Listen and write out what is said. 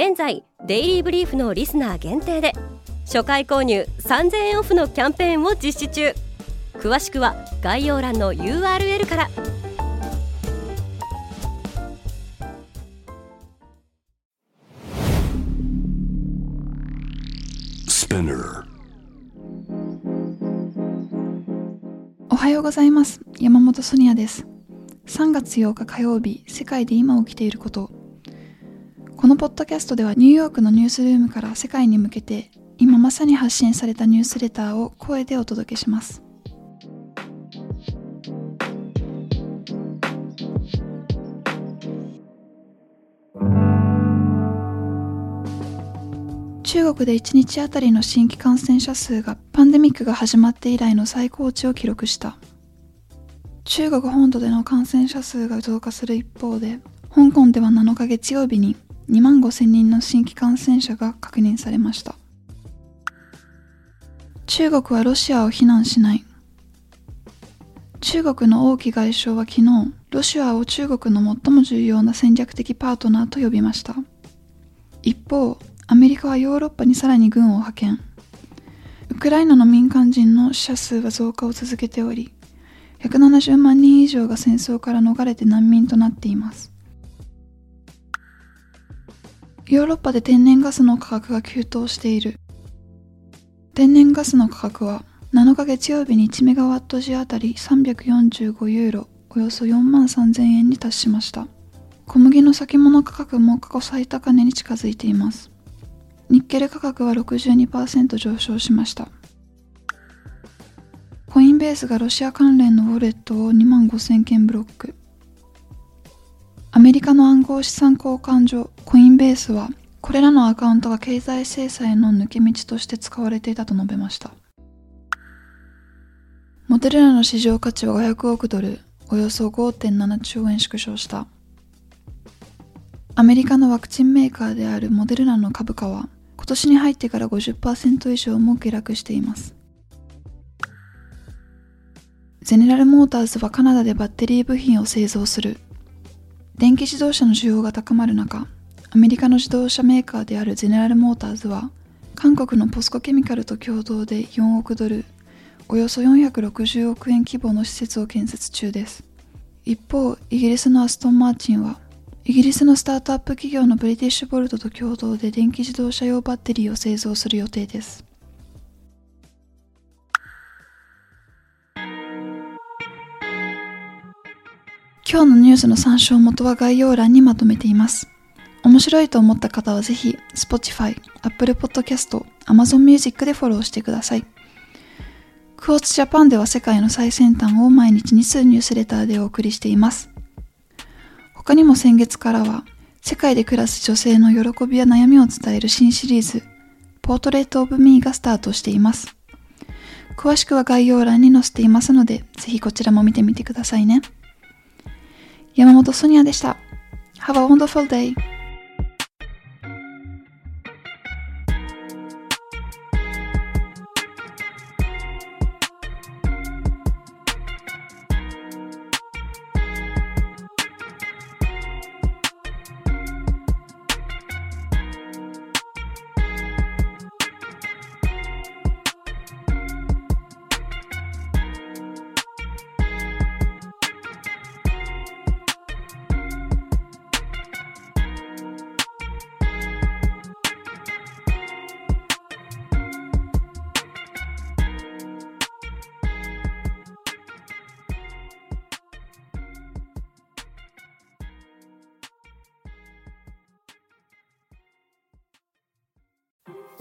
現在デイリーブリーフのリスナー限定で初回購入3000円オフのキャンペーンを実施中。詳しくは概要欄の URL から。おはようございます。山本ソニアです。3月8日火曜日世界で今起きていることこのポッドキャストではニューヨークのニュースルームから世界に向けて今まさに発信されたニュースレターを声でお届けします。中国で1日あたりの新規感染者数がパンデミックが始まって以来の最高値を記録した。中国本土での感染者数が増加する一方で香港では7日月曜日に2万5000人の新規感染者が確認されました。中国はロシアを非難しない。中国の王毅外相は昨日ロシアを中国の最も重要な戦略的パートナーと呼びました。一方アメリカはヨーロッパにさらに軍を派遣。ウクライナの民間人の死者数は増加を続けており170万人以上が戦争から逃れて難民となっています。ヨーロッパで天然ガスの価格が急騰している。天然ガスの価格は7日月曜日に1メガワット時あたり345ユーロ、およそ4万3000円に達しました。小麦の先物価格も過去最高値に近づいています。ニッケル価格は62%上昇しました。コインベースがロシア関連のウォレットを2万5000件ブロック。アメリカの暗号資産交換所コインベースはこれらのアカウントが経済制裁の抜け道として使われていたと述べました。モデルナの市場価値は500億ドルおよそ5.7兆円縮小した。アメリカのワクチンメーカーであるモデルナの株価は今年に入ってから50%以上も下落しています。ゼネラルモーターズはカナダでバッテリー部品を製造する。電気自動車の需要が高まる中、アメリカの自動車メーカーであるゼネラルモーターズは、韓国のポスコケミカルと共同で4億ドル、およそ460億円規模の施設を建設中です。一方、イギリスのアストン・マーチンは、イギリスのスタートアップ企業のブリティッシュボルトと共同で電気自動車用バッテリーを製造する予定です。今日のニュースの参照元は概要欄にまとめています。面白いと思った方はぜひ Spotify、Apple Podcast、Amazon Music でフォローしてください。クォーツジャパンでは世界の最先端を毎日2数ニュースレターでお送りしています。他にも先月からは世界で暮らす女性の喜びや悩みを伝える新シリーズポートレートオブミーがスタートしています。詳しくは概要欄に載せていますので、ぜひこちらも見てみてくださいね。山本ソニアでした。Have a wonderful day!